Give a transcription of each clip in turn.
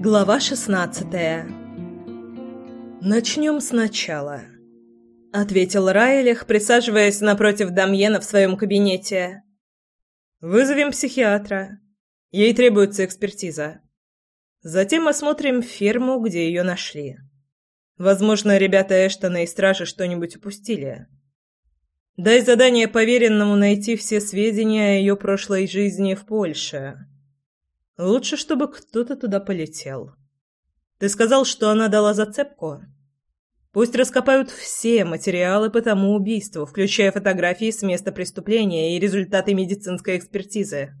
Глава шестнадцатая «Начнем сначала», — ответил Райлих, присаживаясь напротив Дамьена в своем кабинете. «Вызовем психиатра. Ей требуется экспертиза. Затем осмотрим ферму, где ее нашли. Возможно, ребята Эштона и Стражи что-нибудь упустили. Дай задание поверенному найти все сведения о ее прошлой жизни в Польше». Лучше, чтобы кто-то туда полетел. Ты сказал, что она дала зацепку? Пусть раскопают все материалы по тому убийству, включая фотографии с места преступления и результаты медицинской экспертизы.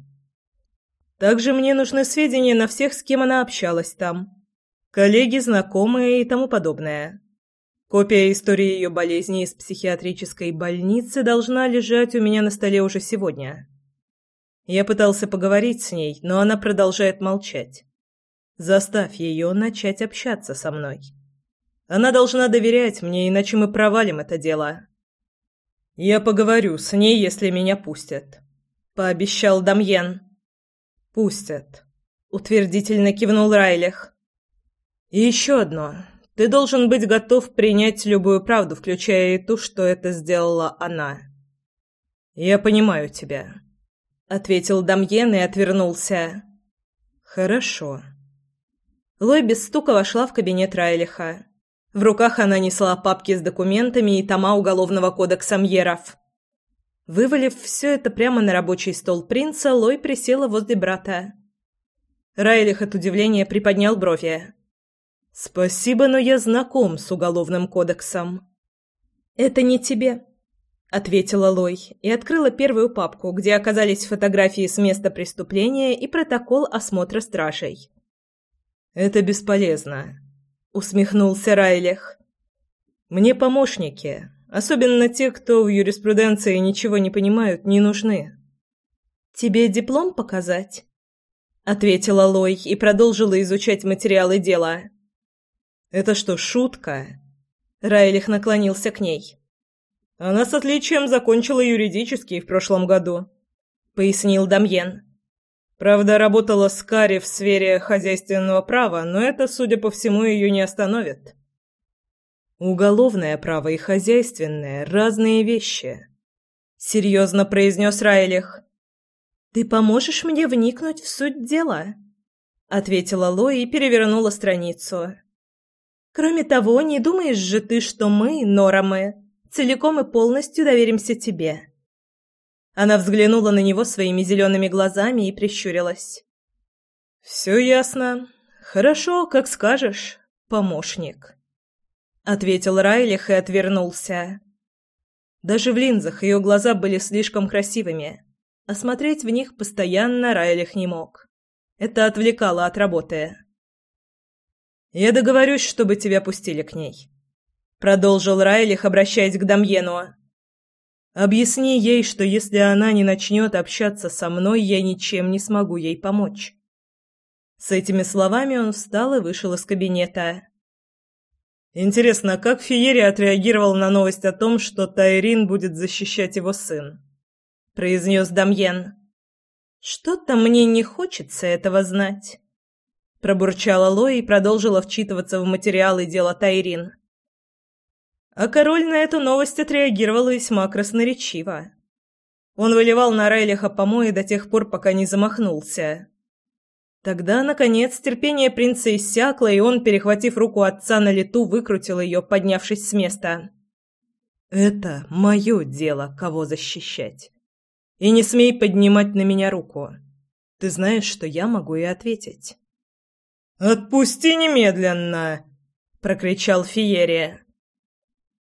Также мне нужны сведения на всех, с кем она общалась там. Коллеги, знакомые и тому подобное. Копия истории ее болезни из психиатрической больницы должна лежать у меня на столе уже сегодня. Я пытался поговорить с ней, но она продолжает молчать. Заставь ее начать общаться со мной. Она должна доверять мне, иначе мы провалим это дело. Я поговорю с ней, если меня пустят, пообещал Дамьен. Пустят, утвердительно кивнул Райлих. И еще одно. Ты должен быть готов принять любую правду, включая и ту, что это сделала она. Я понимаю тебя ответил Дамьен и отвернулся. Хорошо. Лой без стука вошла в кабинет Райлиха. В руках она несла папки с документами и тома уголовного кодекса Мьеров. Вывалив все это прямо на рабочий стол принца, Лой присела возле брата. Райлих от удивления приподнял брови. «Спасибо, но я знаком с уголовным кодексом». «Это не тебе», — ответила Лой и открыла первую папку, где оказались фотографии с места преступления и протокол осмотра стражей. «Это бесполезно», — усмехнулся Райлих. «Мне помощники, особенно те, кто в юриспруденции ничего не понимают, не нужны». «Тебе диплом показать?» — ответила Лой и продолжила изучать материалы дела. «Это что, шутка?» Райлих наклонился к ней. Она с отличием закончила юридический в прошлом году», — пояснил Дамьен. «Правда, работала с Кари в сфере хозяйственного права, но это, судя по всему, ее не остановит». «Уголовное право и хозяйственное — разные вещи», — серьезно произнес Райлих. «Ты поможешь мне вникнуть в суть дела?» — ответила Лои и перевернула страницу. «Кроме того, не думаешь же ты, что мы, Норамы, целиком и полностью доверимся тебе». Она взглянула на него своими зелеными глазами и прищурилась. «Все ясно. Хорошо, как скажешь, помощник», — ответил Райлих и отвернулся. Даже в линзах ее глаза были слишком красивыми, а смотреть в них постоянно Райлих не мог. Это отвлекало от работы. «Я договорюсь, чтобы тебя пустили к ней», продолжил Райлих, обращаясь к Дамьену. Объясни ей, что если она не начнет общаться со мной, я ничем не смогу ей помочь. С этими словами он встал и вышел из кабинета. Интересно, как Фиери отреагировал на новость о том, что Тайрин будет защищать его сын? произнес Дамьен. Что-то мне не хочется этого знать, пробурчала Лои и продолжила вчитываться в материалы дела Тайрин. А король на эту новость отреагировал весьма красноречиво. Он выливал на Райлиха помои до тех пор, пока не замахнулся. Тогда, наконец, терпение принца иссякло, и он, перехватив руку отца на лету, выкрутил ее, поднявшись с места. «Это мое дело, кого защищать. И не смей поднимать на меня руку. Ты знаешь, что я могу и ответить». «Отпусти немедленно!» — прокричал Фиерия.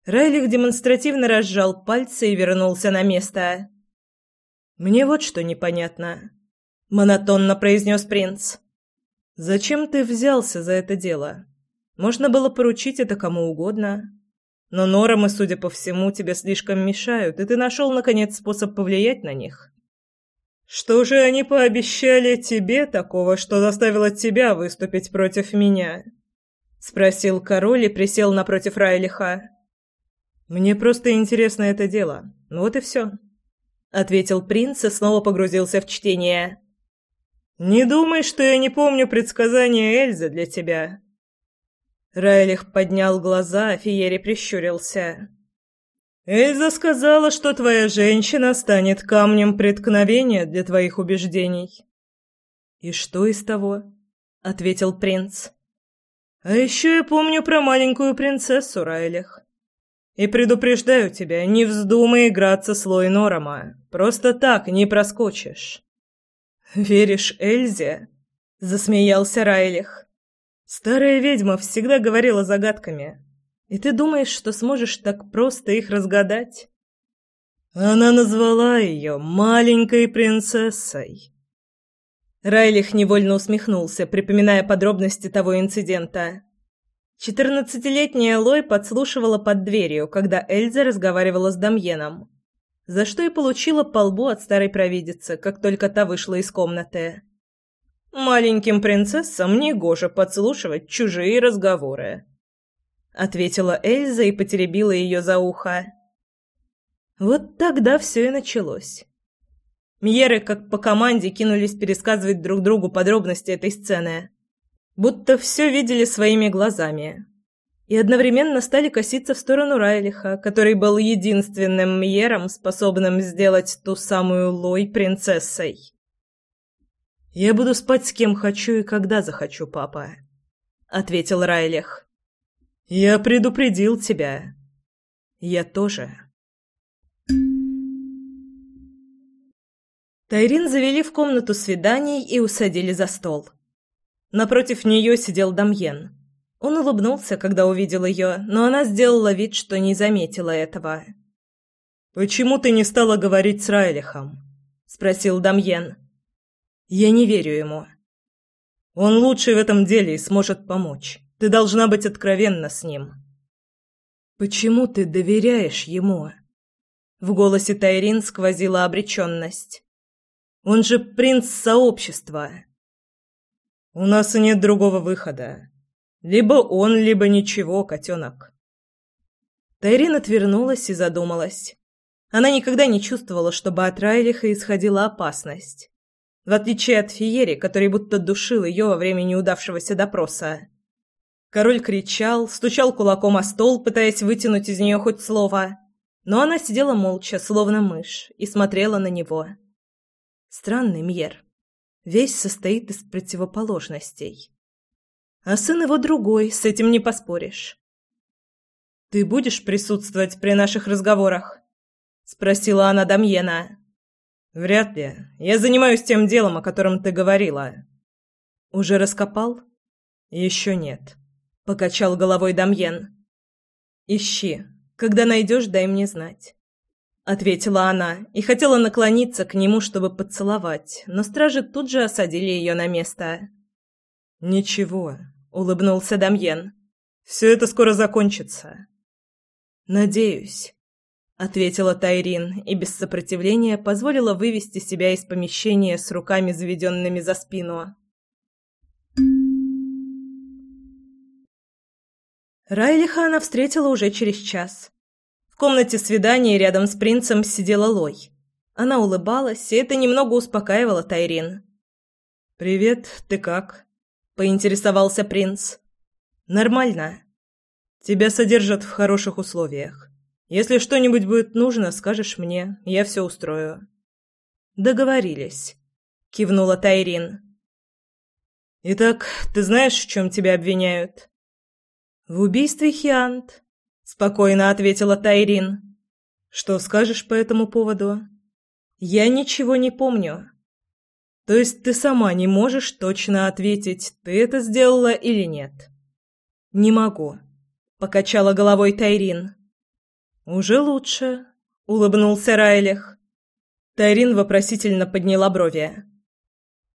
Райлих демонстративно разжал пальцы и вернулся на место. «Мне вот что непонятно», — монотонно произнес принц. «Зачем ты взялся за это дело? Можно было поручить это кому угодно. Но Норамы, судя по всему, тебе слишком мешают, и ты нашел, наконец, способ повлиять на них». «Что же они пообещали тебе такого, что заставило тебя выступить против меня?» — спросил король и присел напротив Райлиха. «Мне просто интересно это дело. Вот и все», — ответил принц и снова погрузился в чтение. «Не думай, что я не помню предсказания Эльзы для тебя». Райлих поднял глаза, а Фиери прищурился. «Эльза сказала, что твоя женщина станет камнем преткновения для твоих убеждений». «И что из того?» — ответил принц. «А еще я помню про маленькую принцессу Райлих. И предупреждаю тебя, не вздумай играться с Лой Норома. Просто так не проскочишь». «Веришь Эльзе?» — засмеялся Райлих. «Старая ведьма всегда говорила загадками. И ты думаешь, что сможешь так просто их разгадать?» Она назвала ее маленькой принцессой. Райлих невольно усмехнулся, припоминая подробности того инцидента. Четырнадцатилетняя Лой подслушивала под дверью, когда Эльза разговаривала с Дамьеном за что и получила по лбу от старой провидицы, как только та вышла из комнаты. «Маленьким принцессам негоже подслушивать чужие разговоры», — ответила Эльза и потеребила ее за ухо. Вот тогда все и началось. Мьеры, как по команде, кинулись пересказывать друг другу подробности этой сцены. Будто все видели своими глазами и одновременно стали коситься в сторону Райлиха, который был единственным Мьером, способным сделать ту самую Лой принцессой. «Я буду спать с кем хочу и когда захочу, папа», — ответил Райлих. «Я предупредил тебя. Я тоже». Тайрин завели в комнату свиданий и усадили за стол. Напротив нее сидел Дамьен. Он улыбнулся, когда увидел ее, но она сделала вид, что не заметила этого. «Почему ты не стала говорить с Райлихом?» — спросил Дамьен. «Я не верю ему. Он лучший в этом деле и сможет помочь. Ты должна быть откровенна с ним». «Почему ты доверяешь ему?» В голосе Тайрин сквозила обреченность. «Он же принц сообщества». «У нас нет другого выхода. Либо он, либо ничего, котенок. Тайрин отвернулась и задумалась. Она никогда не чувствовала, чтобы от Райлиха исходила опасность. В отличие от Фиери, который будто душил ее во время неудавшегося допроса. Король кричал, стучал кулаком о стол, пытаясь вытянуть из нее хоть слово. Но она сидела молча, словно мышь, и смотрела на него. Странный Мьер. Весь состоит из противоположностей а сын его другой, с этим не поспоришь. «Ты будешь присутствовать при наших разговорах?» — спросила она Дамьена. «Вряд ли. Я занимаюсь тем делом, о котором ты говорила». «Уже раскопал?» «Еще нет», — покачал головой Дамьен. «Ищи. Когда найдешь, дай мне знать». Ответила она и хотела наклониться к нему, чтобы поцеловать, но стражи тут же осадили ее на место. «Ничего, улыбнулся Дамьен. Все это скоро закончится. Надеюсь, ответила Тайрин и без сопротивления позволила вывести себя из помещения с руками заведенными за спину. Райлиха она встретила уже через час. В комнате свидания рядом с принцем сидела Лой. Она улыбалась, и это немного успокаивало Тайрин. «Привет, ты как?» поинтересовался принц. Нормально. Тебя содержат в хороших условиях. Если что-нибудь будет нужно, скажешь мне, я все устрою. Договорились, кивнула Тайрин. Итак, ты знаешь, в чем тебя обвиняют? В убийстве Хиант, спокойно ответила Тайрин. Что скажешь по этому поводу? Я ничего не помню. То есть ты сама не можешь точно ответить, ты это сделала или нет? Не могу, покачала головой Тайрин. Уже лучше, улыбнулся Райлих. Тайрин вопросительно подняла брови.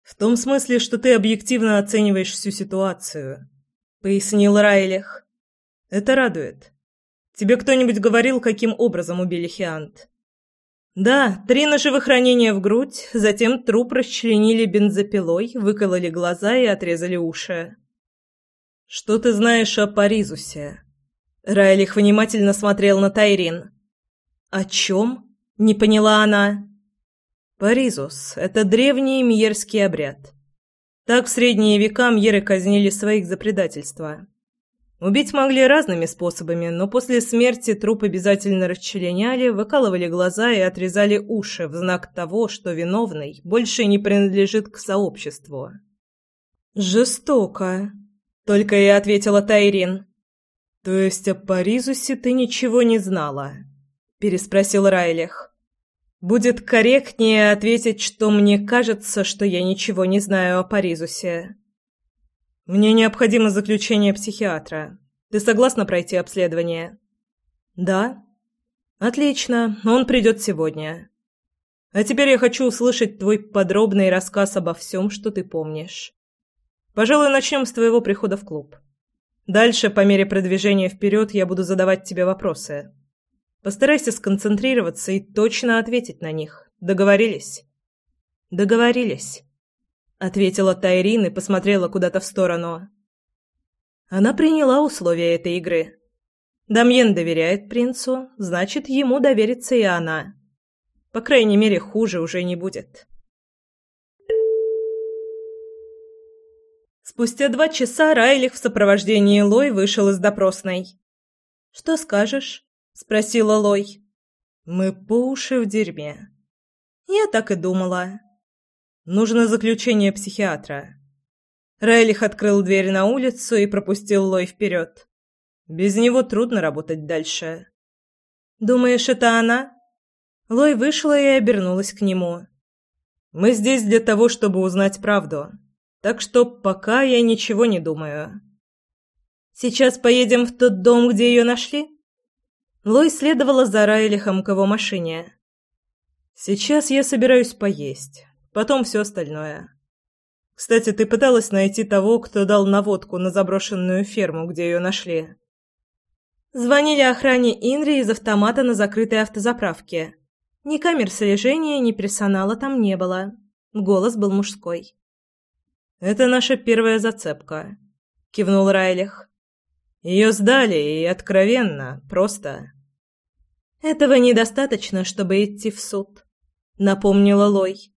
В том смысле, что ты объективно оцениваешь всю ситуацию, пояснил Райлих. Это радует. Тебе кто-нибудь говорил, каким образом убили Хиант? Да, три ножевых ранения в грудь, затем труп расчленили бензопилой, выкололи глаза и отрезали уши. «Что ты знаешь о Паризусе?» Райлих внимательно смотрел на Тайрин. «О чем?» — не поняла она. «Паризус — это древний мьерский обряд. Так в средние века мьеры казнили своих за предательство. Убить могли разными способами, но после смерти труп обязательно расчленяли, выкалывали глаза и отрезали уши в знак того, что виновный больше не принадлежит к сообществу. «Жестоко», — только и ответила Тайрин. «То есть о Паризусе ты ничего не знала?» — переспросил Райлих. «Будет корректнее ответить, что мне кажется, что я ничего не знаю о Паризусе». Мне необходимо заключение психиатра. Ты согласна пройти обследование? Да. Отлично, он придет сегодня. А теперь я хочу услышать твой подробный рассказ обо всем, что ты помнишь. Пожалуй, начнем с твоего прихода в клуб. Дальше, по мере продвижения вперед, я буду задавать тебе вопросы. Постарайся сконцентрироваться и точно ответить на них. Договорились? Договорились ответила Тайрин и посмотрела куда-то в сторону. Она приняла условия этой игры. Дамьен доверяет принцу, значит, ему доверится и она. По крайней мере, хуже уже не будет. Спустя два часа Райлих в сопровождении Лой вышел из допросной. «Что скажешь?» — спросила Лой. «Мы по уши в дерьме». «Я так и думала», Нужно заключение психиатра. Райлих открыл дверь на улицу и пропустил Лой вперед. Без него трудно работать дальше. «Думаешь, это она?» Лой вышла и обернулась к нему. «Мы здесь для того, чтобы узнать правду. Так что пока я ничего не думаю». «Сейчас поедем в тот дом, где ее нашли?» Лой следовала за Райлихом к его машине. «Сейчас я собираюсь поесть. Потом все остальное. Кстати, ты пыталась найти того, кто дал наводку на заброшенную ферму, где ее нашли? Звонили охране Инри из автомата на закрытой автозаправке. Ни камер слежения, ни персонала там не было. Голос был мужской. «Это наша первая зацепка», — кивнул Райлих. «Ее сдали, и откровенно, просто». «Этого недостаточно, чтобы идти в суд», — напомнила Лой.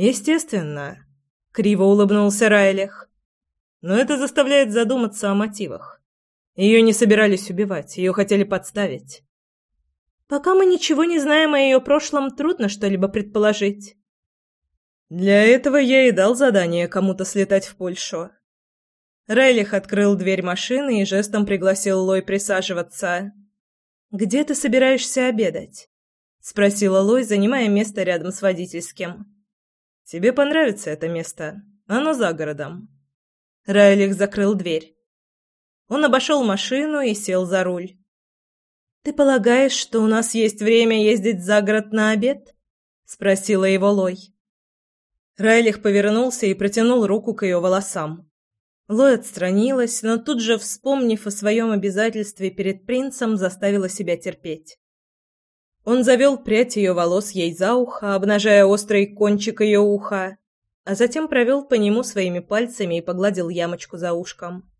Естественно, криво улыбнулся Райлих. Но это заставляет задуматься о мотивах. Ее не собирались убивать, ее хотели подставить. Пока мы ничего не знаем о ее прошлом, трудно что-либо предположить. Для этого я и дал задание кому-то слетать в Польшу. Райлих открыл дверь машины и жестом пригласил Лой присаживаться. «Где ты собираешься обедать?» — спросила Лой, занимая место рядом с водительским. Тебе понравится это место. Оно за городом». Райлих закрыл дверь. Он обошел машину и сел за руль. «Ты полагаешь, что у нас есть время ездить за город на обед?» — спросила его Лой. Райлих повернулся и протянул руку к ее волосам. Лой отстранилась, но тут же, вспомнив о своем обязательстве перед принцем, заставила себя терпеть. Он завел прядь ее волос ей за ухо, обнажая острый кончик ее уха, а затем провел по нему своими пальцами и погладил ямочку за ушком.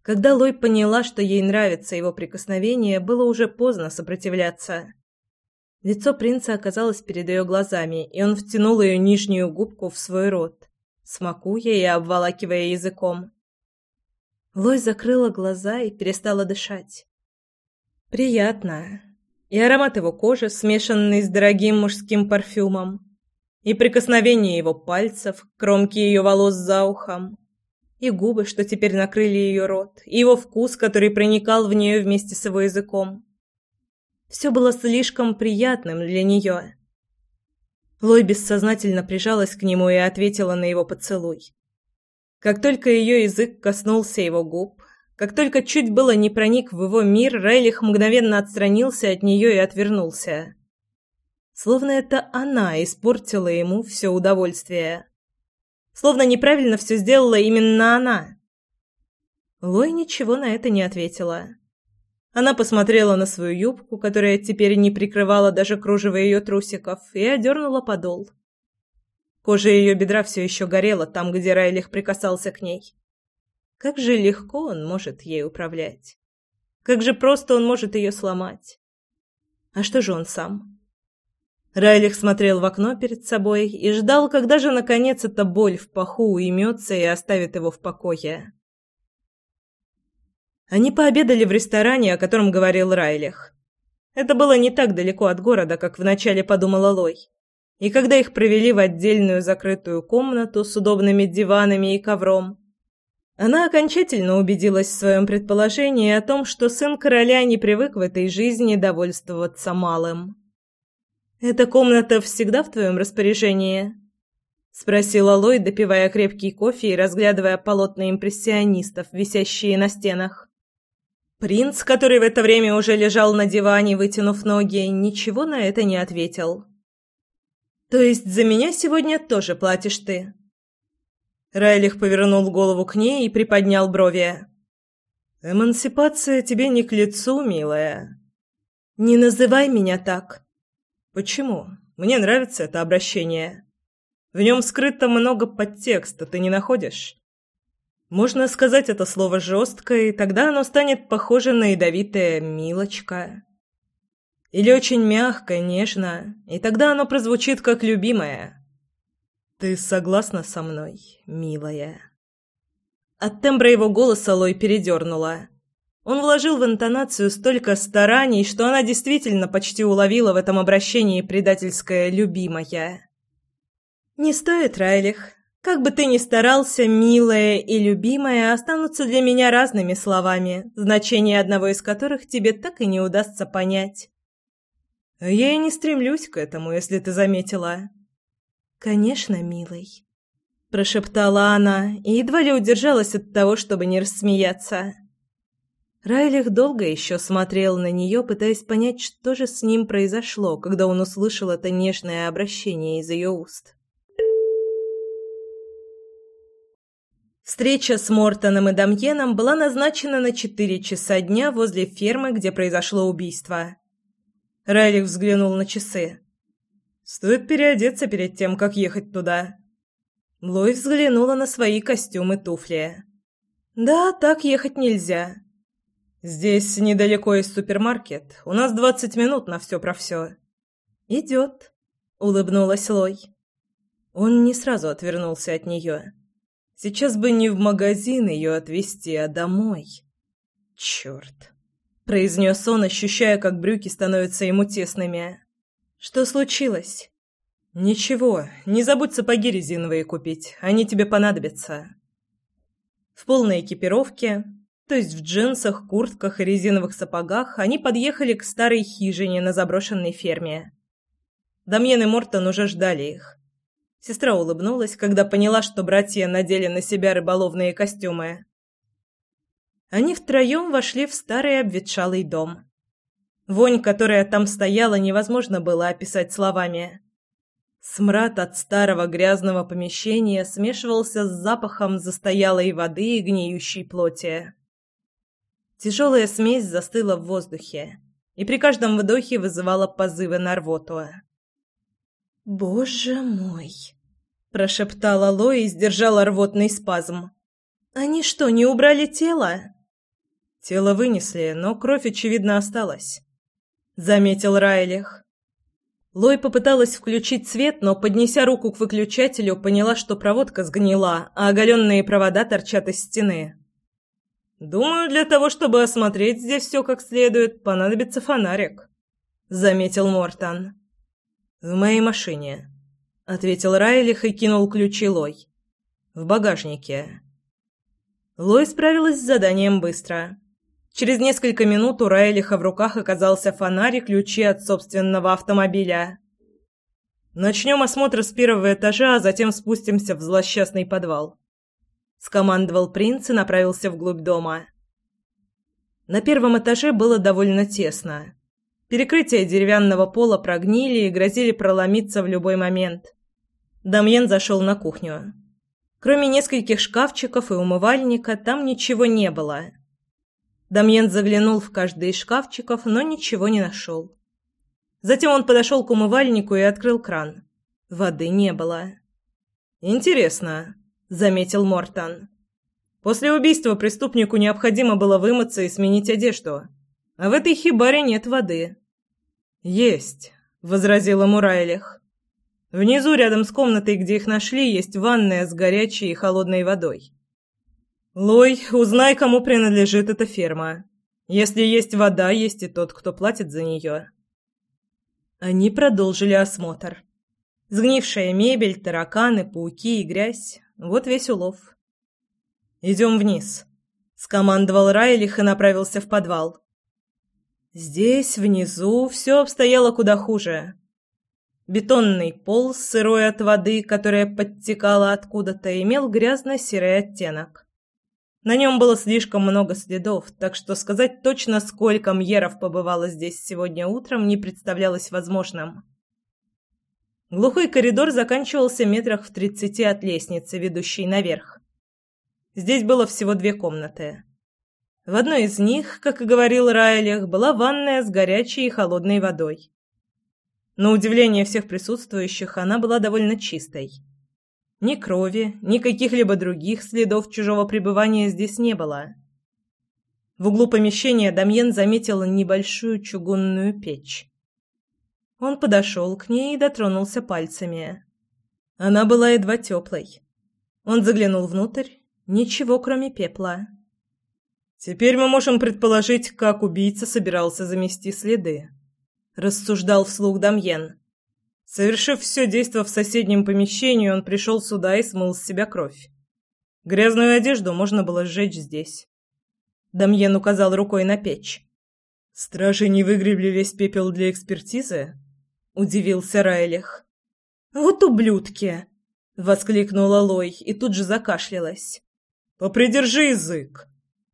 Когда Лой поняла, что ей нравится его прикосновение, было уже поздно сопротивляться. Лицо принца оказалось перед ее глазами, и он втянул ее нижнюю губку в свой рот, смакуя и обволакивая языком. Лой закрыла глаза и перестала дышать. «Приятно и аромат его кожи, смешанный с дорогим мужским парфюмом, и прикосновение его пальцев к кромке ее волос за ухом, и губы, что теперь накрыли ее рот, и его вкус, который проникал в нее вместе с его языком. Все было слишком приятным для нее. Лой бессознательно прижалась к нему и ответила на его поцелуй. Как только ее язык коснулся его губ, как только чуть было не проник в его мир, Райлих мгновенно отстранился от нее и отвернулся. Словно это она испортила ему все удовольствие. Словно неправильно все сделала именно она. Лой ничего на это не ответила. Она посмотрела на свою юбку, которая теперь не прикрывала даже кружево ее трусиков, и одернула подол. Кожа ее бедра все еще горела там, где Райлих прикасался к ней. Как же легко он может ей управлять. Как же просто он может ее сломать. А что же он сам? Райлих смотрел в окно перед собой и ждал, когда же наконец эта боль в паху уймется и оставит его в покое. Они пообедали в ресторане, о котором говорил Райлих. Это было не так далеко от города, как вначале подумала Лой. И когда их провели в отдельную закрытую комнату с удобными диванами и ковром, она окончательно убедилась в своем предположении о том, что сын короля не привык в этой жизни довольствоваться малым. «Эта комната всегда в твоем распоряжении?» — спросила Лой, допивая крепкий кофе и разглядывая полотна импрессионистов, висящие на стенах. Принц, который в это время уже лежал на диване, вытянув ноги, ничего на это не ответил. «То есть за меня сегодня тоже платишь ты?» Райлих повернул голову к ней и приподнял брови. «Эмансипация тебе не к лицу, милая». «Не называй меня так». «Почему? Мне нравится это обращение. В нем скрыто много подтекста, ты не находишь?» Можно сказать это слово жестко, и тогда оно станет похоже на ядовитое «милочка». Или очень мягко, нежно, и тогда оно прозвучит как любимое. «Ты согласна со мной, милая?» От тембра его голоса Лой передернула. Он вложил в интонацию столько стараний, что она действительно почти уловила в этом обращении предательское «любимая». «Не стоит, Райлих. Как бы ты ни старался, милая и любимая останутся для меня разными словами, значение одного из которых тебе так и не удастся понять». «Я и не стремлюсь к этому, если ты заметила». «Конечно, милый», — прошептала она и едва ли удержалась от того, чтобы не рассмеяться. Райлих долго еще смотрел на нее, пытаясь понять, что же с ним произошло, когда он услышал это нежное обращение из ее уст. Встреча с Мортоном и Дамьеном была назначена на четыре часа дня возле фермы, где произошло убийство. Райлих взглянул на часы. Стоит переодеться перед тем, как ехать туда. Лой взглянула на свои костюмы и туфли. Да, так ехать нельзя. Здесь недалеко есть супермаркет. У нас двадцать минут на все про все. Идет, улыбнулась Лой. Он не сразу отвернулся от нее. Сейчас бы не в магазин ее отвезти, а домой. Черт, произнес он, ощущая, как брюки становятся ему тесными. «Что случилось?» «Ничего, не забудь сапоги резиновые купить, они тебе понадобятся». В полной экипировке, то есть в джинсах, куртках и резиновых сапогах, они подъехали к старой хижине на заброшенной ферме. Дамьен и Мортон уже ждали их. Сестра улыбнулась, когда поняла, что братья надели на себя рыболовные костюмы. Они втроем вошли в старый обветшалый дом. Вонь, которая там стояла, невозможно было описать словами. Смрад от старого грязного помещения смешивался с запахом застоялой воды и гниющей плоти. Тяжелая смесь застыла в воздухе и при каждом вдохе вызывала позывы на рвоту. «Боже мой!» – прошептала Лои и сдержала рвотный спазм. «Они что, не убрали тело?» Тело вынесли, но кровь, очевидно, осталась заметил Райлих. Лой попыталась включить свет, но, поднеся руку к выключателю, поняла, что проводка сгнила, а оголенные провода торчат из стены. «Думаю, для того, чтобы осмотреть здесь все как следует, понадобится фонарик», — заметил Мортон. «В моей машине», — ответил Райлих и кинул ключи Лой. «В багажнике». Лой справилась с заданием быстро. Через несколько минут у Райлиха в руках оказался фонарь и ключи от собственного автомобиля. «Начнем осмотр с первого этажа, а затем спустимся в злосчастный подвал», — скомандовал принц и направился вглубь дома. На первом этаже было довольно тесно. Перекрытия деревянного пола прогнили и грозили проломиться в любой момент. Дамьен зашел на кухню. Кроме нескольких шкафчиков и умывальника, там ничего не было — Дамьен заглянул в каждый из шкафчиков, но ничего не нашел. Затем он подошел к умывальнику и открыл кран. Воды не было. «Интересно», — заметил Мортон. «После убийства преступнику необходимо было вымыться и сменить одежду. А в этой хибаре нет воды». «Есть. возразил ему Райлих. «Внизу, рядом с комнатой, где их нашли, есть ванная с горячей и холодной водой. Лой, узнай, кому принадлежит эта ферма. Если есть вода, есть и тот, кто платит за нее». Они продолжили осмотр. Сгнившая мебель, тараканы, пауки и грязь — вот весь улов. «Идем вниз», — скомандовал Райлих и направился в подвал. Здесь, внизу, все обстояло куда хуже. Бетонный пол, сырой от воды, которая подтекала откуда-то, имел грязно-серый оттенок. На нем было слишком много следов, так что сказать точно, сколько мьеров побывало здесь сегодня утром, не представлялось возможным. Глухой коридор заканчивался метрах в тридцати от лестницы, ведущей наверх. Здесь было всего две комнаты. В одной из них, как и говорил Райлих, была ванная с горячей и холодной водой. На удивление всех присутствующих, она была довольно чистой. Ни крови, ни каких-либо других следов чужого пребывания здесь не было. В углу помещения Дамьен заметил небольшую чугунную печь. Он подошел к ней и дотронулся пальцами. Она была едва теплой. Он заглянул внутрь. Ничего, кроме пепла. «Теперь мы можем предположить, как убийца собирался замести следы», — рассуждал вслух Дамьен. Совершив все действо в соседнем помещении, он пришел сюда и смыл с себя кровь. Грязную одежду можно было сжечь здесь. Дамьен указал рукой на печь. «Стражи не выгребли весь пепел для экспертизы?» удивился Райлих. Вот ублюдки, воскликнула Лой и тут же закашлялась. Попридержи язык.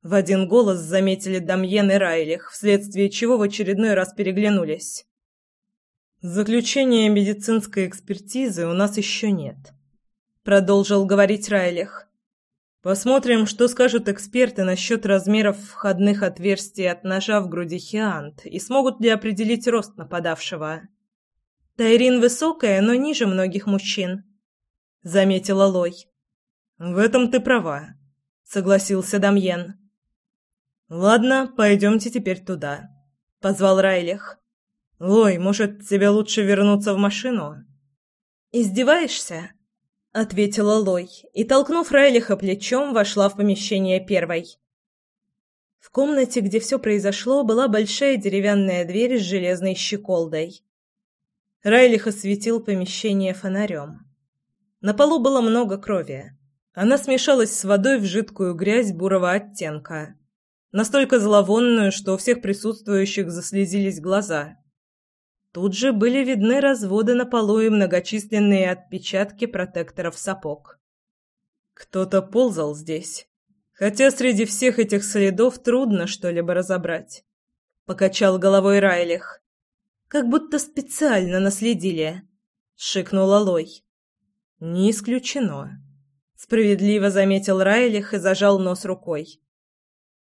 В один голос заметили Дамьен и Райлих, вследствие чего в очередной раз переглянулись. Заключения медицинской экспертизы у нас еще нет, продолжил говорить Райлих. Посмотрим, что скажут эксперты насчет размеров входных отверстий от ножа в груди Хиант и смогут ли определить рост нападавшего. Тайрин высокая, но ниже многих мужчин, заметила Лой. В этом ты права, согласился Дамьен. Ладно, пойдемте теперь туда, позвал Райлих. Лой, может, тебе лучше вернуться в машину? Издеваешься? ответила Лой и, толкнув Райлиха плечом, вошла в помещение первой. В комнате, где все произошло, была большая деревянная дверь с железной щеколдой. Райлих осветил помещение фонарем. На полу было много крови. Она смешалась с водой в жидкую грязь бурого оттенка. Настолько зловонную, что у всех присутствующих заслезились глаза. Тут же были видны разводы на полу и многочисленные отпечатки протекторов сапог. Кто-то ползал здесь. Хотя среди всех этих следов трудно что-либо разобрать. Покачал головой Райлих. Как будто специально наследили, шикнула Лой. Не исключено. Справедливо заметил Райлих и зажал нос рукой.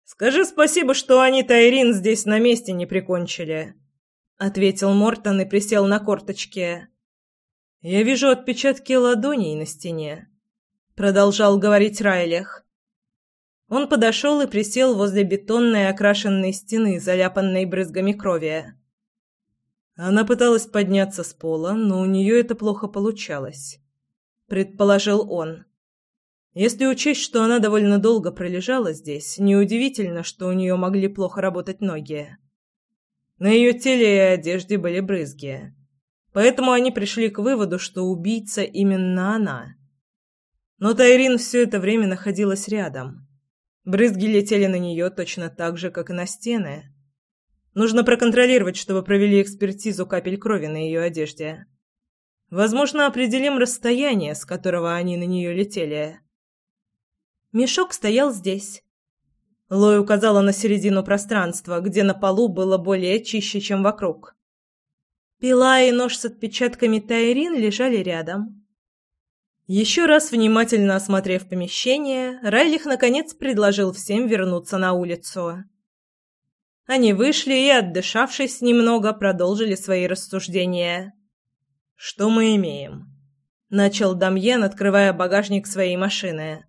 Скажи спасибо, что они Тайрин здесь на месте не прикончили, ответил Мортон и присел на корточки. Я вижу отпечатки ладоней на стене, продолжал говорить Райлих. Он подошел и присел возле бетонной окрашенной стены, заляпанной брызгами крови. Она пыталась подняться с пола, но у нее это плохо получалось, предположил он. Если учесть, что она довольно долго пролежала здесь, неудивительно, что у нее могли плохо работать ноги. На ее теле и одежде были брызги. Поэтому они пришли к выводу, что убийца именно она. Но Тайрин все это время находилась рядом. Брызги летели на нее точно так же, как и на стены. Нужно проконтролировать, чтобы провели экспертизу капель крови на ее одежде. Возможно, определим расстояние, с которого они на нее летели. Мешок стоял здесь. Лой указала на середину пространства, где на полу было более чище, чем вокруг. Пила и нож с отпечатками Тайрин лежали рядом. Еще раз внимательно осмотрев помещение, Райлих наконец предложил всем вернуться на улицу. Они вышли и, отдышавшись немного, продолжили свои рассуждения. «Что мы имеем?» — начал Дамьен, открывая багажник своей машины.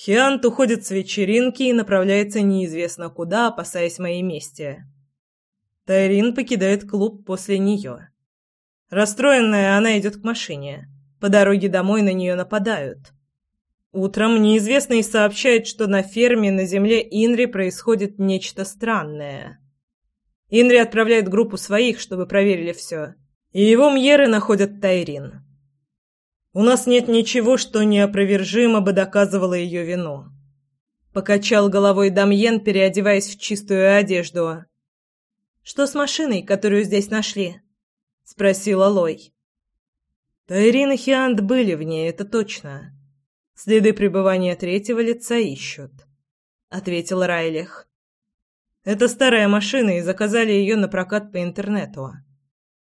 Хиант уходит с вечеринки и направляется неизвестно куда, опасаясь моей мести. Тайрин покидает клуб после нее. Расстроенная, она идет к машине. По дороге домой на нее нападают. Утром неизвестный сообщает, что на ферме на земле Инри происходит нечто странное. Инри отправляет группу своих, чтобы проверили все. И его мьеры находят Тайрин. У нас нет ничего, что неопровержимо бы доказывало ее вину. Покачал головой Дамьен, переодеваясь в чистую одежду. «Что с машиной, которую здесь нашли?» — спросила Лой. Тайрин и Хиант были в ней, это точно. Следы пребывания третьего лица ищут, — ответил Райлих. Это старая машина, и заказали ее на прокат по интернету.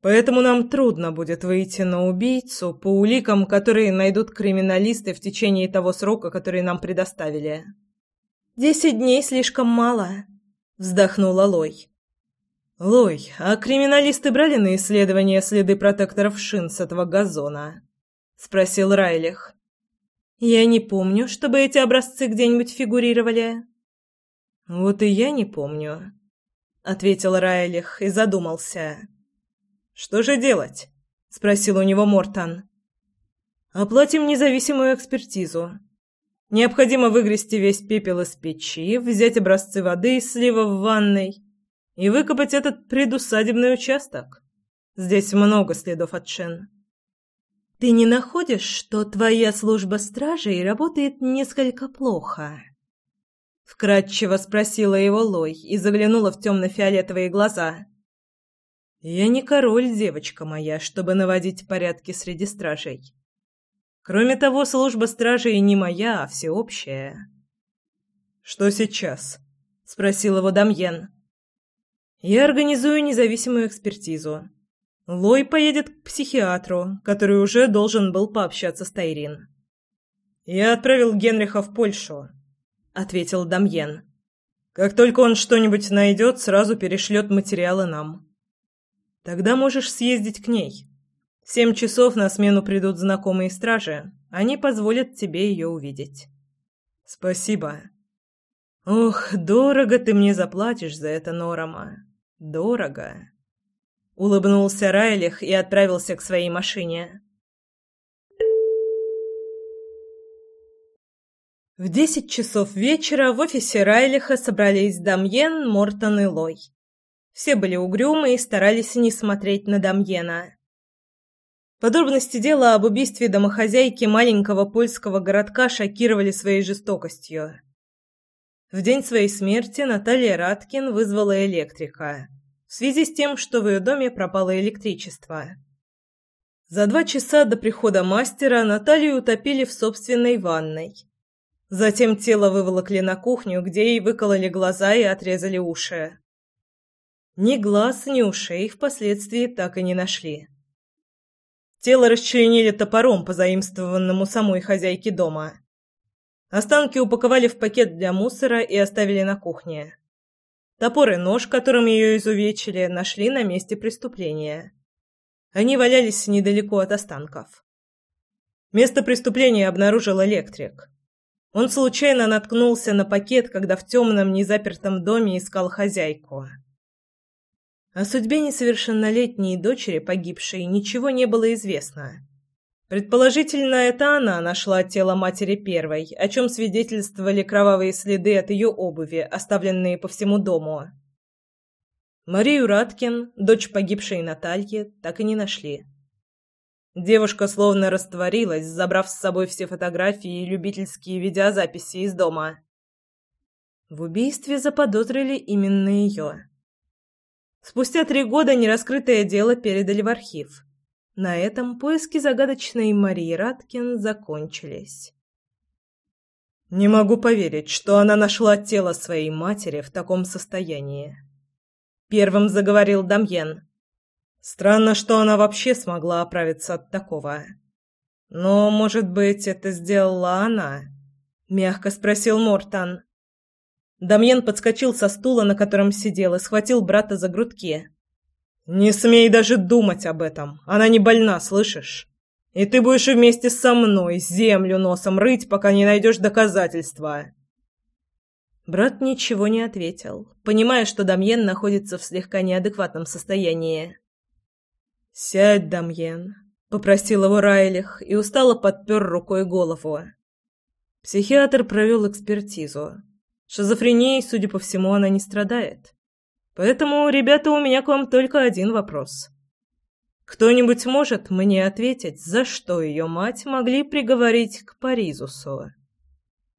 Поэтому нам трудно будет выйти на убийцу по уликам, которые найдут криминалисты в течение того срока, который нам предоставили. «Десять дней слишком мало», — вздохнула Лой. «Лой, а криминалисты брали на исследование следы протекторов шин с этого газона?» — спросил Райлих. Я не помню, чтобы эти образцы где-нибудь фигурировали. Вот и я не помню, ответил Райлих и задумался. Что же делать? спросил у него Мортан. Оплатим независимую экспертизу. Необходимо выгрести весь пепел из печи, взять образцы воды из слива в ванной и выкопать этот предусадебный участок. Здесь много следов от Шен. Ты не находишь, что твоя служба стражей работает несколько плохо? Вкратчиво спросила его Лой и заглянула в темно-фиолетовые глаза. Я не король, девочка моя, чтобы наводить порядки среди стражей. Кроме того, служба стражей не моя, а всеобщая. Что сейчас? спросил его Дамьен. Я организую независимую экспертизу. Лой поедет к психиатру, который уже должен был пообщаться с Тайрин. «Я отправил Генриха в Польшу», — ответил Дамьен. «Как только он что-нибудь найдет, сразу перешлет материалы нам. Тогда можешь съездить к ней. Семь часов на смену придут знакомые стражи. Они позволят тебе ее увидеть». «Спасибо». «Ох, дорого ты мне заплатишь за это, Норама. Дорого». Улыбнулся Райлих и отправился к своей машине. В десять часов вечера в офисе Райлиха собрались Дамьен, Мортон и Лой. Все были угрюмы и старались не смотреть на Дамьена. Подробности дела об убийстве домохозяйки маленького польского городка шокировали своей жестокостью. В день своей смерти Наталья Раткин вызвала электрика в связи с тем, что в ее доме пропало электричество. За два часа до прихода мастера Наталью утопили в собственной ванной. Затем тело выволокли на кухню, где ей выкололи глаза и отрезали уши. Ни глаз, ни ушей впоследствии так и не нашли. Тело расчленили топором, позаимствованному самой хозяйке дома. Останки упаковали в пакет для мусора и оставили на кухне. Топор и нож, которым ее изувечили, нашли на месте преступления. Они валялись недалеко от останков. Место преступления обнаружил электрик. Он случайно наткнулся на пакет, когда в темном незапертом доме искал хозяйку. О судьбе несовершеннолетней дочери погибшей ничего не было известно. Предположительно, это она нашла тело матери первой, о чем свидетельствовали кровавые следы от ее обуви, оставленные по всему дому. Марию Раткин, дочь погибшей Натальи, так и не нашли. Девушка словно растворилась, забрав с собой все фотографии и любительские видеозаписи из дома. В убийстве заподозрили именно ее. Спустя три года нераскрытое дело передали в архив. На этом поиски загадочной Марии Раткин закончились. «Не могу поверить, что она нашла тело своей матери в таком состоянии», — первым заговорил Дамьен. «Странно, что она вообще смогла оправиться от такого. Но, может быть, это сделала она?» — мягко спросил Мортан. Дамьен подскочил со стула, на котором сидел, и схватил брата за грудки. «Не смей даже думать об этом. Она не больна, слышишь? И ты будешь вместе со мной землю носом рыть, пока не найдешь доказательства». Брат ничего не ответил, понимая, что Дамьен находится в слегка неадекватном состоянии. «Сядь, Дамьен», — попросил его Райлих и устало подпер рукой голову. Психиатр провел экспертизу. Шизофренией, судя по всему, она не страдает. Поэтому, ребята, у меня к вам только один вопрос. Кто-нибудь может мне ответить, за что ее мать могли приговорить к Паризусу?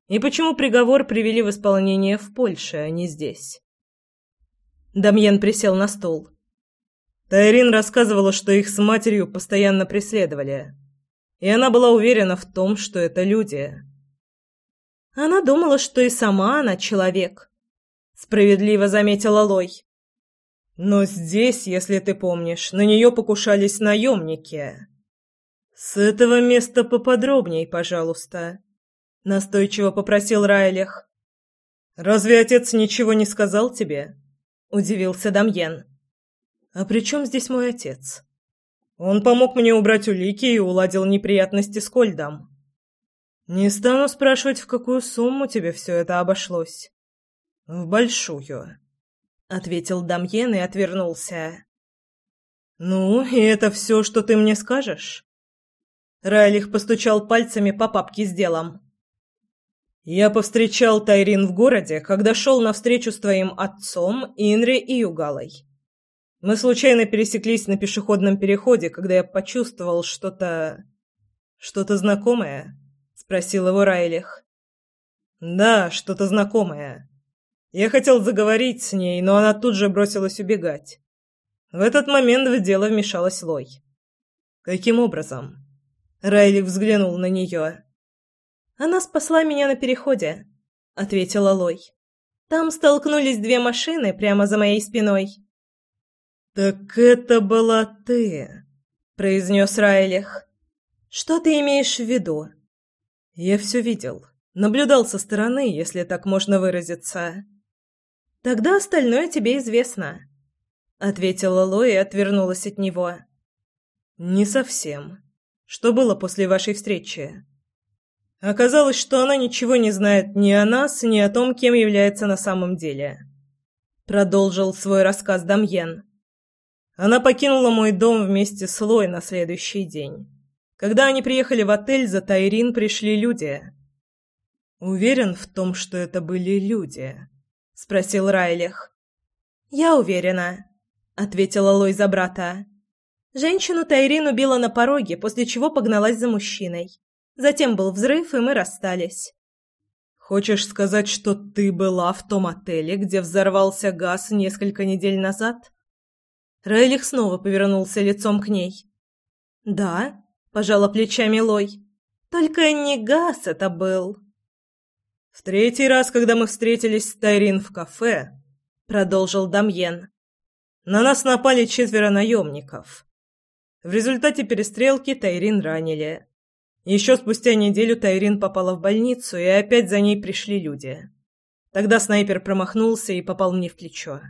И почему приговор привели в исполнение в Польше, а не здесь? Дамьен присел на стол. Тайрин рассказывала, что их с матерью постоянно преследовали. И она была уверена в том, что это люди. Она думала, что и сама она человек. Справедливо заметила Лой. Но здесь, если ты помнишь, на нее покушались наемники. С этого места поподробней, пожалуйста. Настойчиво попросил Райлих. «Разве отец ничего не сказал тебе?» Удивился Дамьен. «А при чем здесь мой отец?» «Он помог мне убрать улики и уладил неприятности с Кольдом». «Не стану спрашивать, в какую сумму тебе все это обошлось». «В большую», — ответил Дамьен и отвернулся. «Ну, и это все, что ты мне скажешь?» Райлих постучал пальцами по папке с делом. «Я повстречал Тайрин в городе, когда шел навстречу с твоим отцом, Инри и Югалой. Мы случайно пересеклись на пешеходном переходе, когда я почувствовал что-то... что-то знакомое?» — спросил его Райлих. «Да, что-то знакомое. Я хотел заговорить с ней, но она тут же бросилась убегать. В этот момент в дело вмешалась Лой. Каким образом?» Райлих взглянул на нее. Она спасла меня на переходе, ответила Лой. Там столкнулись две машины прямо за моей спиной. Так это была ты, произнес Райлих. Что ты имеешь в виду? Я все видел, наблюдал со стороны, если так можно выразиться. Тогда остальное тебе известно, ответила Лой и отвернулась от него. Не совсем. Что было после вашей встречи? Оказалось, что она ничего не знает ни о нас, ни о том, кем является на самом деле. Продолжил свой рассказ Дамьен. Она покинула мой дом вместе с Лой на следующий день. Когда они приехали в отель, за Тайрин пришли люди. «Уверен в том, что это были люди?» — спросил Райлих. «Я уверена», — ответила Лой за брата. Женщину Тайрин убила на пороге, после чего погналась за мужчиной. Затем был взрыв, и мы расстались. Хочешь сказать, что ты была в том отеле, где взорвался газ несколько недель назад? Рейлих снова повернулся лицом к ней. Да, пожала плечами Лой. Только не газ это был. В третий раз, когда мы встретились с Тайрин в кафе, продолжил Дамьен. На нас напали четверо наемников. В результате перестрелки Тайрин ранили. Еще спустя неделю Тайрин попала в больницу, и опять за ней пришли люди. Тогда снайпер промахнулся и попал мне в плечо.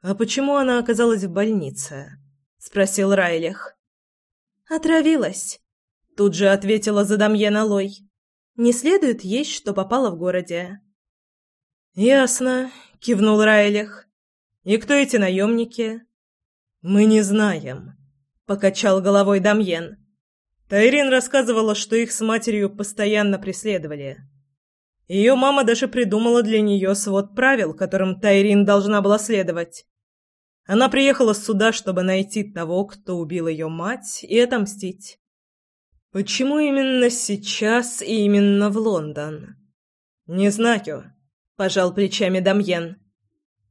«А почему она оказалась в больнице?» — спросил Райлих. «Отравилась», — тут же ответила за Дамьена Лой. «Не следует есть, что попало в городе». «Ясно», — кивнул Райлих. «И кто эти наемники?» «Мы не знаем», — покачал головой Дамьен. Тайрин рассказывала, что их с матерью постоянно преследовали. Ее мама даже придумала для нее свод правил, которым Тайрин должна была следовать. Она приехала сюда, чтобы найти того, кто убил ее мать, и отомстить. Почему именно сейчас и именно в Лондон? Не знаю, пожал плечами Дамьен.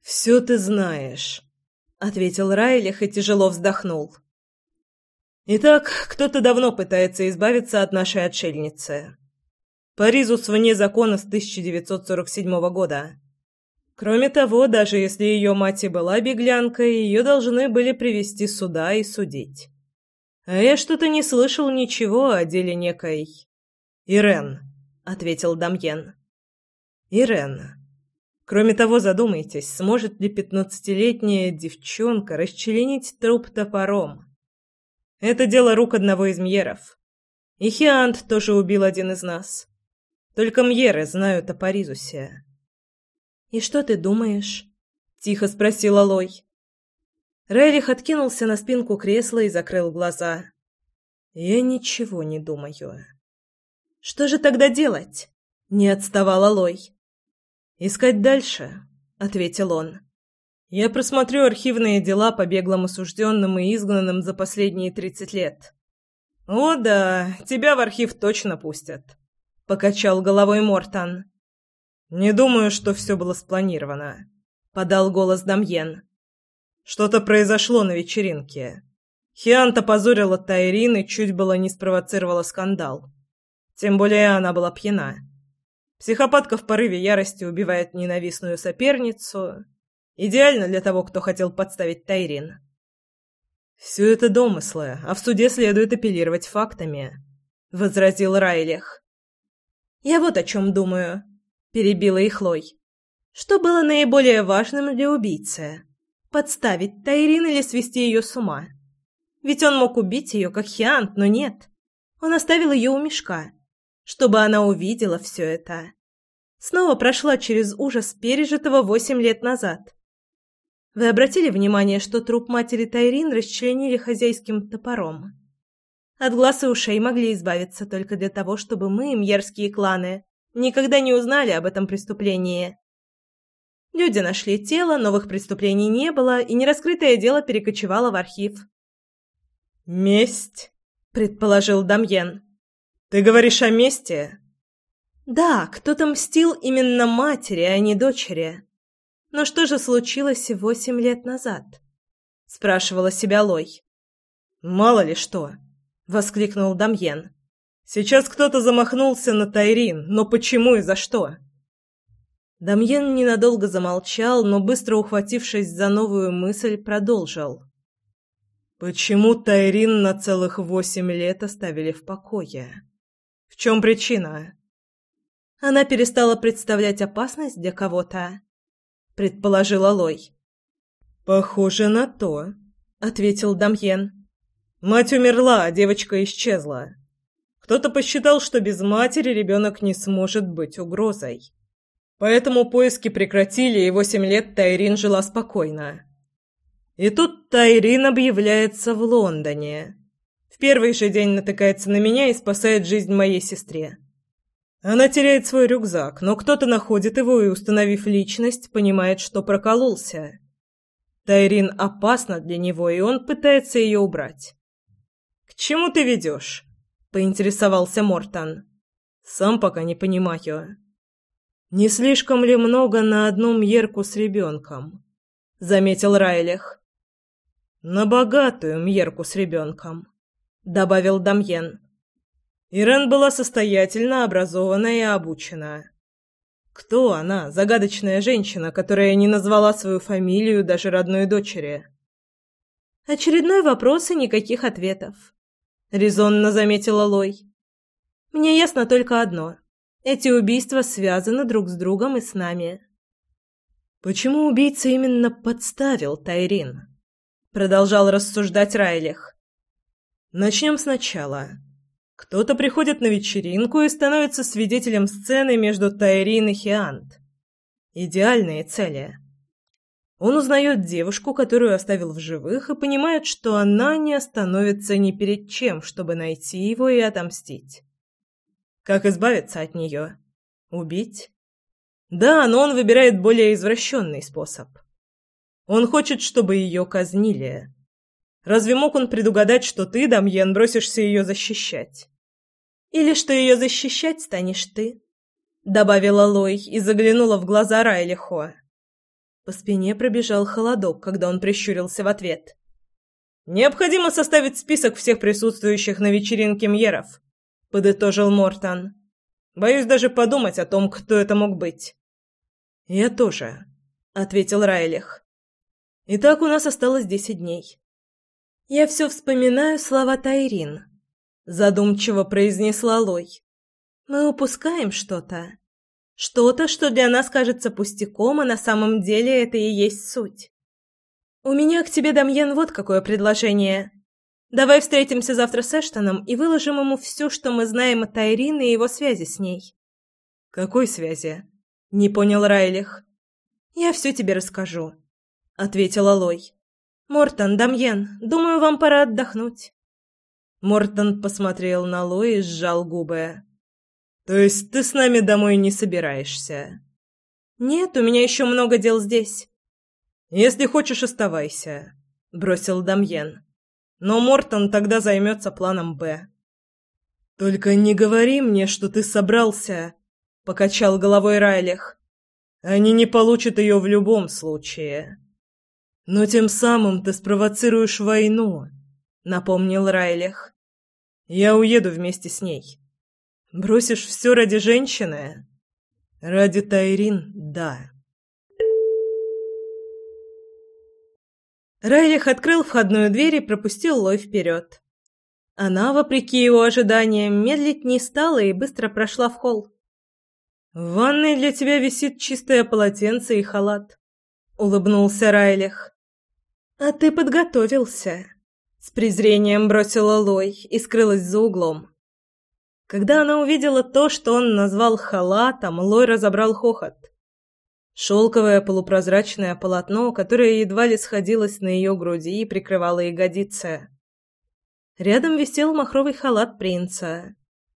Все ты знаешь, ответил Райлих и тяжело вздохнул. Итак, кто-то давно пытается избавиться от нашей отшельницы. Паризус вне закона с 1947 года. Кроме того, даже если ее мать и была беглянкой, ее должны были привести сюда и судить. А я что-то не слышал ничего о деле некой... «Ирен», — ответил Дамьен. «Ирен. Кроме того, задумайтесь, сможет ли пятнадцатилетняя девчонка расчленить труп топором?» Это дело рук одного из Мьеров. И Хиант тоже убил один из нас. Только Мьеры знают о Паризусе. «И что ты думаешь?» — тихо спросила Лой. Райлих откинулся на спинку кресла и закрыл глаза. «Я ничего не думаю». «Что же тогда делать?» — не отставала Лой. «Искать дальше», — ответил он. «Я просмотрю архивные дела по беглым осужденным и изгнанным за последние тридцать лет». «О да, тебя в архив точно пустят», — покачал головой Мортан. «Не думаю, что все было спланировано», — подал голос Дамьен. Что-то произошло на вечеринке. Хианта позорила Тайрин и чуть было не спровоцировала скандал. Тем более она была пьяна. Психопатка в порыве ярости убивает ненавистную соперницу. Идеально для того, кто хотел подставить Тайрин. «Все это домыслы, а в суде следует апеллировать фактами», — возразил Райлих. «Я вот о чем думаю», — перебила их Лой. «Что было наиболее важным для убийцы?» Подставить Тайрин или свести ее с ума? Ведь он мог убить ее, как Хиант, но нет. Он оставил ее у мешка, чтобы она увидела все это. Снова прошла через ужас пережитого восемь лет назад. Вы обратили внимание, что труп матери Тайрин расчленили хозяйским топором? От глаз и ушей могли избавиться только для того, чтобы мы, мьерские кланы, никогда не узнали об этом преступлении. Люди нашли тело, новых преступлений не было, и нераскрытое дело перекочевало в архив. «Месть?» — предположил Дамьен. «Ты говоришь о мести?» «Да, кто-то мстил именно матери, а не дочери. Но что же случилось восемь лет назад?» — спрашивала себя Лой. «Мало ли что!» — воскликнул Дамьен. «Сейчас кто-то замахнулся на Тайрин, но почему и за что?» Дамьен ненадолго замолчал, но быстро ухватившись за новую мысль, продолжил. «Почему Тайрин на целых восемь лет оставили в покое? В чем причина?» «Она перестала представлять опасность для кого-то», — предположила Лой. «Похоже на то», — ответил Дамьен. «Мать умерла, а девочка исчезла. Кто-то посчитал, что без матери ребенок не сможет быть угрозой. Поэтому поиски прекратили, и восемь лет Тайрин жила спокойно. И тут Тайрин объявляется в Лондоне. В первый же день натыкается на меня и спасает жизнь моей сестре. Она теряет свой рюкзак, но кто-то находит его и, установив личность, понимает, что прокололся. Тайрин опасна для него, и он пытается ее убрать. «К чему ты ведешь?» — поинтересовался Мортон. «Сам пока не понимаю». «Не слишком ли много на одном Мьерку с ребенком?» — заметил Райлих. «На богатую Мьерку с ребенком», — добавил Дамьен. Ирен была состоятельно образована и обучена. Кто она, загадочная женщина, которая не назвала свою фамилию даже родной дочери? Очередной вопрос и никаких ответов, резонно заметила Лой. Мне ясно только одно. Эти убийства связаны друг с другом и с нами. Почему убийца именно подставил Тайрин? Продолжал рассуждать Райлих. Начнем сначала. Кто-то приходит на вечеринку и становится свидетелем сцены между Тайрин и Хиант. Идеальные цели. Он узнает девушку, которую оставил в живых, и понимает, что она не остановится ни перед чем, чтобы найти его и отомстить. Как избавиться от нее? Убить? Да, но он выбирает более извращенный способ. Он хочет, чтобы ее казнили. Разве мог он предугадать, что ты, Дамьен, бросишься ее защищать? Или что ее защищать станешь ты? Добавила Лой и заглянула в глаза Райлихо. По спине пробежал холодок, когда он прищурился в ответ. «Необходимо составить список всех присутствующих на вечеринке Мьеров подытожил Мортон. Боюсь даже подумать о том, кто это мог быть. Я тоже, ответил Райлих. Итак, у нас осталось десять дней. Я все вспоминаю слова Тайрин, задумчиво произнесла Лой. Мы упускаем что-то. Что-то, что для нас кажется пустяком, а на самом деле это и есть суть. У меня к тебе, Дамьен, вот какое предложение. Давай встретимся завтра с Эштоном и выложим ему все, что мы знаем о Тайрине и его связи с ней». «Какой связи?» — не понял Райлих. «Я все тебе расскажу», — ответила Лой. «Мортон, Дамьен, думаю, вам пора отдохнуть». Мортон посмотрел на Лои и сжал губы. «То есть ты с нами домой не собираешься?» «Нет, у меня еще много дел здесь». «Если хочешь, оставайся», — бросил Дамьен. «Но Мортон тогда займется планом «Б». «Только не говори мне, что ты собрался», — покачал головой Райлих. «Они не получат ее в любом случае». «Но тем самым ты спровоцируешь войну», — напомнил Райлих. «Я уеду вместе с ней». «Бросишь все ради женщины?» «Ради Тайрин, да». Райлих открыл входную дверь и пропустил Лой вперед. Она, вопреки его ожиданиям, медлить не стала и быстро прошла в холл. «В ванной для тебя висит чистое полотенце и халат», — улыбнулся Райлих. «А ты подготовился», — с презрением бросила Лой и скрылась за углом. Когда она увидела то, что он назвал халатом, Лой разобрал хохот. Шелковое полупрозрачное полотно, которое едва ли сходилось на ее груди и прикрывало ягодицы. Рядом висел махровый халат принца.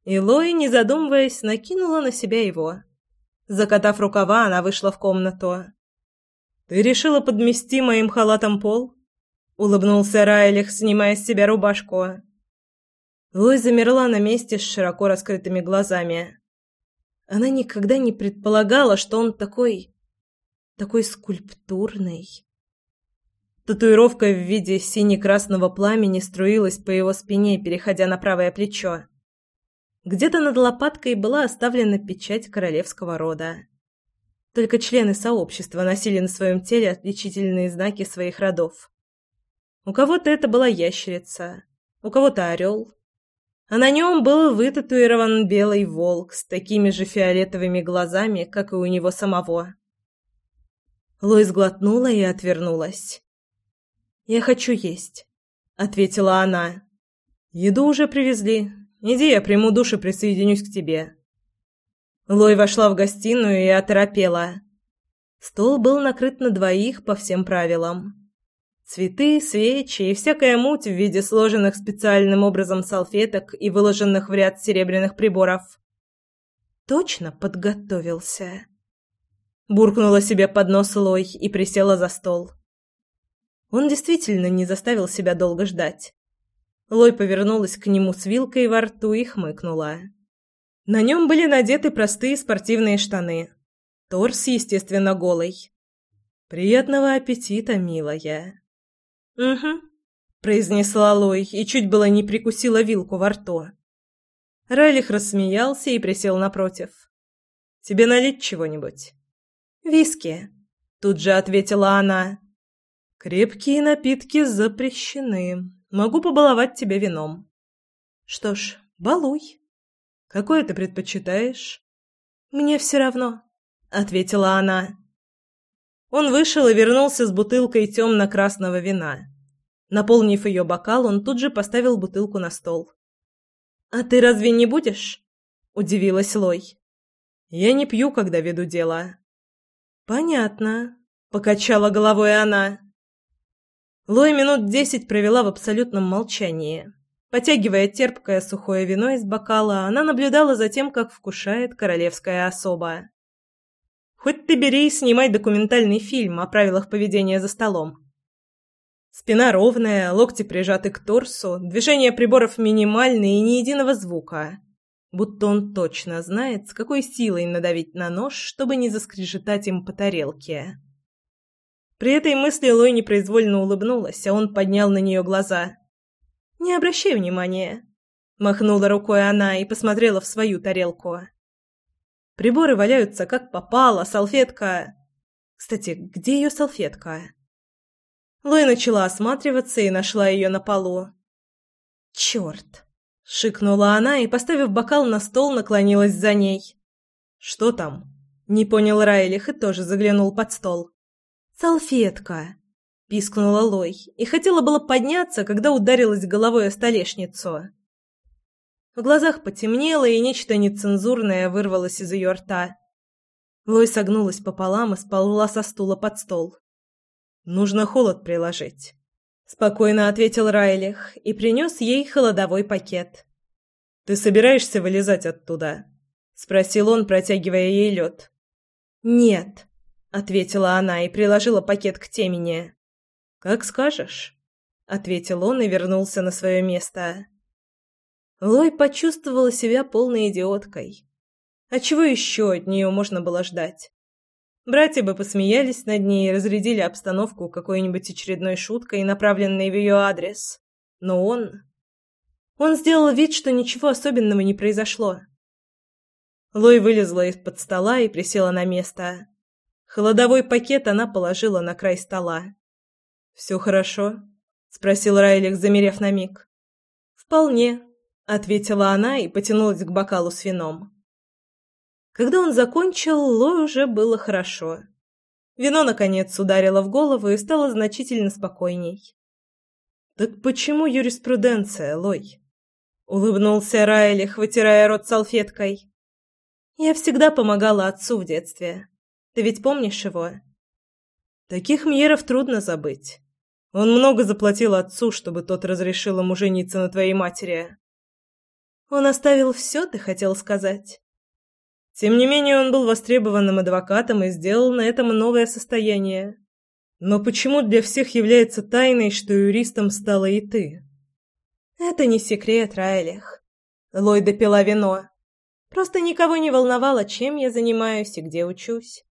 И Лои, не задумываясь, накинула на себя его. Закатав рукава, она вышла в комнату. «Ты решила подмести моим халатом пол?» — улыбнулся Райлих, снимая с себя рубашку. Лой замерла на месте с широко раскрытыми глазами. Она никогда не предполагала, что он такой... такой скульптурный. Татуировка в виде сине-красного пламени струилась по его спине, переходя на правое плечо. Где-то над лопаткой была оставлена печать королевского рода. Только члены сообщества носили на своем теле отличительные знаки своих родов. У кого-то это была ящерица, у кого-то орел. А на нем был вытатуирован белый волк с такими же фиолетовыми глазами, как и у него самого. Лоис глотнула и отвернулась. «Я хочу есть», — ответила она. «Еду уже привезли, Иди, я приму душ и присоединюсь к тебе». Лой вошла в гостиную и оторопела. Стол был накрыт на двоих по всем правилам. Цветы, свечи и всякая муть в виде сложенных специальным образом салфеток и выложенных в ряд серебряных приборов. Точно подготовился. Буркнула себе под нос Лой и присела за стол. Он действительно не заставил себя долго ждать. Лой повернулась к нему с вилкой во рту и хмыкнула. На нем были надеты простые спортивные штаны. Торс, естественно, голый. «Приятного аппетита, милая!» «Угу», — произнесла Лой и чуть было не прикусила вилку во рту. Райлих рассмеялся и присел напротив. «Тебе налить чего-нибудь?» «Виски», — тут же ответила она. «Крепкие напитки запрещены», Могу побаловать тебя вином. Что ж, балуй. Какое ты предпочитаешь? Мне все равно, ответила она. Он вышел и вернулся с бутылкой темно-красного вина. Наполнив ее бокал, он тут же поставил бутылку на стол. «А ты разве не будешь?» – удивилась Лой. «Я не пью, когда веду дело». «Понятно», – покачала головой она. Лой минут десять провела в абсолютном молчании. Потягивая терпкое сухое вино из бокала, она наблюдала за тем, как вкушает королевская особа. Хоть ты бери и снимай документальный фильм о правилах поведения за столом. Спина ровная, локти прижаты к торсу, движения приборов минимальные и ни единого звука. Будто он точно знает, с какой силой надавить на нож, чтобы не заскрежетать им по тарелке. При этой мысли Лой непроизвольно улыбнулась, а он поднял на нее глаза. «Не обращай внимания», — махнула рукой она и посмотрела в свою тарелку. Приборы валяются как попало, салфетка... Кстати, где ее салфетка? Лой начала осматриваться и нашла ее на полу. «Черт!» — шикнула она и, поставив бокал на стол, наклонилась за ней. «Что там?» — не понял Райлих и тоже заглянул под стол. «Салфетка!» – пискнула Лой и хотела было подняться, когда ударилась головой о столешницу. В глазах потемнело, и нечто нецензурное вырвалось из ее рта. Лой согнулась пополам и сползла со стула под стол. «Нужно холод приложить», спокойно ответил Райлих и принес ей холодовой пакет. Ты собираешься вылезать оттуда? спросил он, протягивая ей лед. Нет, ответила она и приложила пакет к темени. Как скажешь, ответил он и вернулся на свое место. Лой почувствовала себя полной идиоткой. А чего еще от нее можно было ждать? Братья бы посмеялись над ней и разрядили обстановку какой-нибудь очередной шуткой, направленной в ее адрес. Но он... Он сделал вид, что ничего особенного не произошло. Лой вылезла из-под стола и присела на место. Холодовой пакет она положила на край стола. «Все хорошо?» — спросил Райлих, замерев на миг. «Вполне», ответила она и потянулась к бокалу с вином. Когда он закончил, Лой уже было хорошо. Вино наконец ударило в голову и стало значительно спокойней. Так почему юриспруденция, Лой? улыбнулся Райлих, вытирая рот салфеткой. Я всегда помогала отцу в детстве. Ты ведь помнишь его? Таких Мьеров трудно забыть. Он много заплатил отцу, чтобы тот разрешил ему жениться на твоей матери. Он оставил все, ты хотел сказать? Тем не менее, он был востребованным адвокатом и сделал на этом новое состояние. Но почему для всех является тайной, что юристом стала и ты? Это не секрет, Райлих. Лой допила вино. Просто никого не волновало, чем я занимаюсь и где учусь.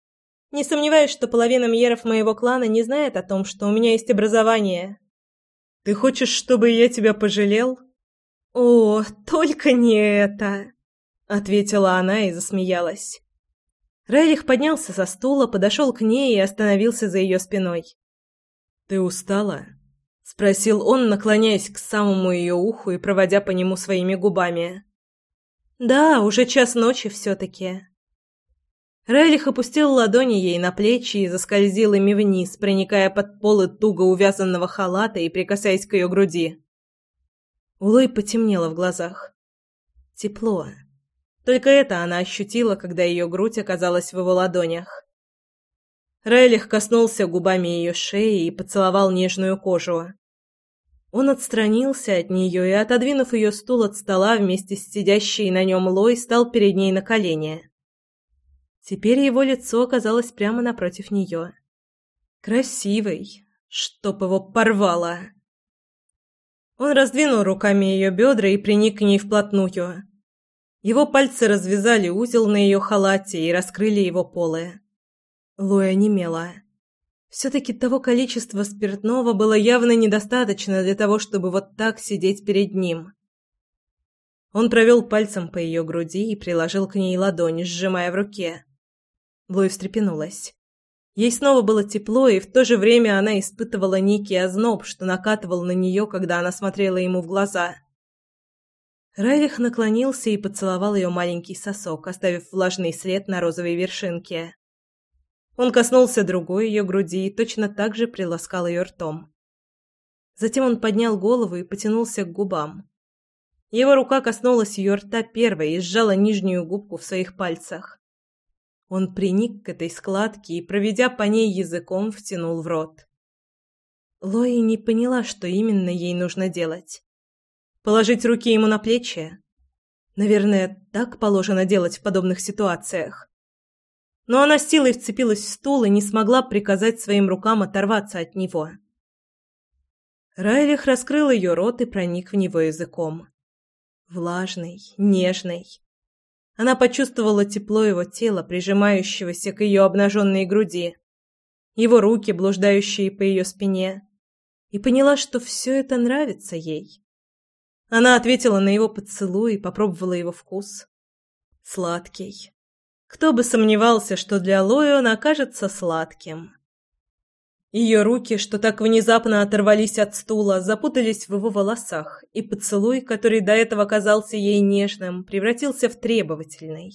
Не сомневаюсь, что половина мьеров моего клана не знает о том, что у меня есть образование. Ты хочешь, чтобы я тебя пожалел? «О, только не это!» — ответила она и засмеялась. Райлих поднялся со стула, подошел к ней и остановился за ее спиной. «Ты устала?» — спросил он, наклоняясь к самому ее уху и проводя по нему своими губами. «Да, уже час ночи все-таки». Райлих опустил ладони ей на плечи и заскользил ими вниз, проникая под полы туго увязанного халата и прикасаясь к ее груди. У Лой потемнело в глазах. Тепло. Только это она ощутила, когда ее грудь оказалась в его ладонях. Райлих коснулся губами ее шеи и поцеловал нежную кожу. Он отстранился от нее и, отодвинув ее стул от стола вместе с сидящей на нем Лой, стал перед ней на колени. Теперь его лицо оказалось прямо напротив нее. Красивый, чтоб его порвало. Он раздвинул руками ее бедра и приник к ней вплотную. Его пальцы развязали узел на ее халате и раскрыли его полы. Лоя немела. Все-таки того количества спиртного было явно недостаточно для того, чтобы вот так сидеть перед ним. Он провел пальцем по ее груди и приложил к ней ладонь, сжимая в руке. Лоя встрепенулась. Ей снова было тепло, и в то же время она испытывала некий озноб, что накатывал на нее, когда она смотрела ему в глаза. Райлих наклонился и поцеловал ее маленький сосок, оставив влажный след на розовой вершинке. Он коснулся другой ее груди и точно так же приласкал ее ртом. Затем он поднял голову и потянулся к губам. Его рука коснулась ее рта первой и сжала нижнюю губку в своих пальцах. Он приник к этой складке и, проведя по ней языком, втянул в рот. Лои не поняла, что именно ей нужно делать. Положить руки ему на плечи? Наверное, так положено делать в подобных ситуациях. Но она силой вцепилась в стул и не смогла приказать своим рукам оторваться от него. Райлих раскрыл ее рот и проник в него языком. Влажный, нежный, она почувствовала тепло его тела, прижимающегося к ее обнаженной груди, его руки, блуждающие по ее спине, и поняла, что все это нравится ей. Она ответила на его поцелуй и попробовала его вкус. Сладкий. Кто бы сомневался, что для Лои он окажется сладким. Ее руки, что так внезапно оторвались от стула, запутались в его волосах, и поцелуй, который до этого казался ей нежным, превратился в требовательный.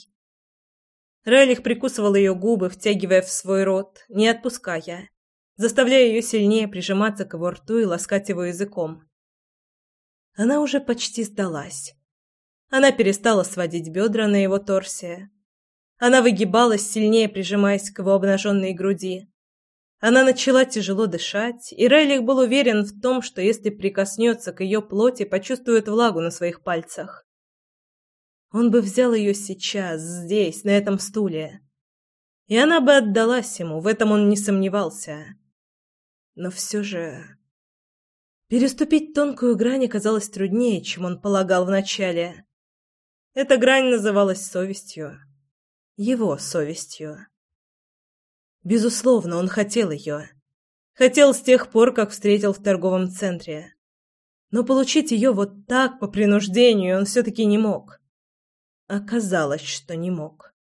Райлих прикусывал ее губы, втягивая в свой рот, не отпуская, заставляя ее сильнее прижиматься к его рту и ласкать его языком. Она уже почти сдалась. Она перестала сводить бедра на его торсе. Она выгибалась, сильнее прижимаясь к его обнаженной груди Она начала тяжело дышать, и Райлих был уверен в том, что если прикоснется к ее плоти, почувствует влагу на своих пальцах. Он бы взял ее сейчас, здесь, на этом стуле. И она бы отдалась ему, в этом он не сомневался. Но все же... Переступить тонкую грань оказалось труднее, чем он полагал вначале. Эта грань называлась совестью. Его совестью. Безусловно, он хотел ее. Хотел с тех пор, как встретил в торговом центре. Но получить ее вот так, по принуждению, он все-таки не мог. Оказалось, что не мог.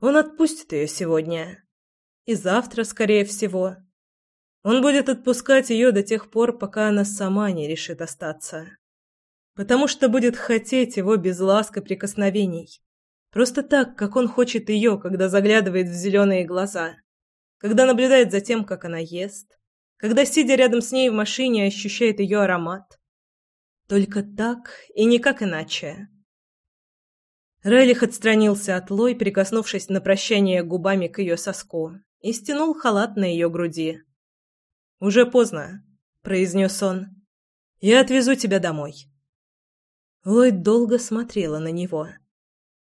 Он отпустит ее сегодня. И завтра, скорее всего. Он будет отпускать ее до тех пор, пока она сама не решит остаться. Потому что будет хотеть его без ласк и прикосновений. Просто так, как он хочет ее, когда заглядывает в зеленые глаза, когда наблюдает за тем, как она ест, когда, сидя рядом с ней в машине, ощущает ее аромат. Только так и никак иначе. Райлих отстранился от Лой, прикоснувшись на прощание губами к ее соску, и стянул халат на ее груди. «Уже поздно», — произнес он. «Я отвезу тебя домой». Ллойд долго смотрела на него.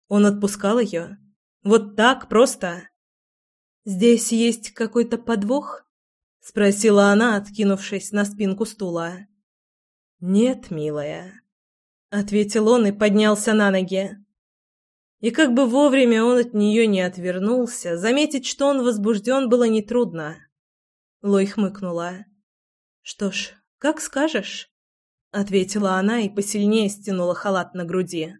Он отпускал ее? Вот так просто? «Здесь есть какой-то подвох?» — спросила она, откинувшись на спинку стула. «Нет, милая», — ответил он и поднялся на ноги. И как бы вовремя он от нее не отвернулся, заметить, что он возбужден, было нетрудно. Лой хмыкнула. «Что ж, как скажешь», — ответила она и посильнее стянула халат на груди.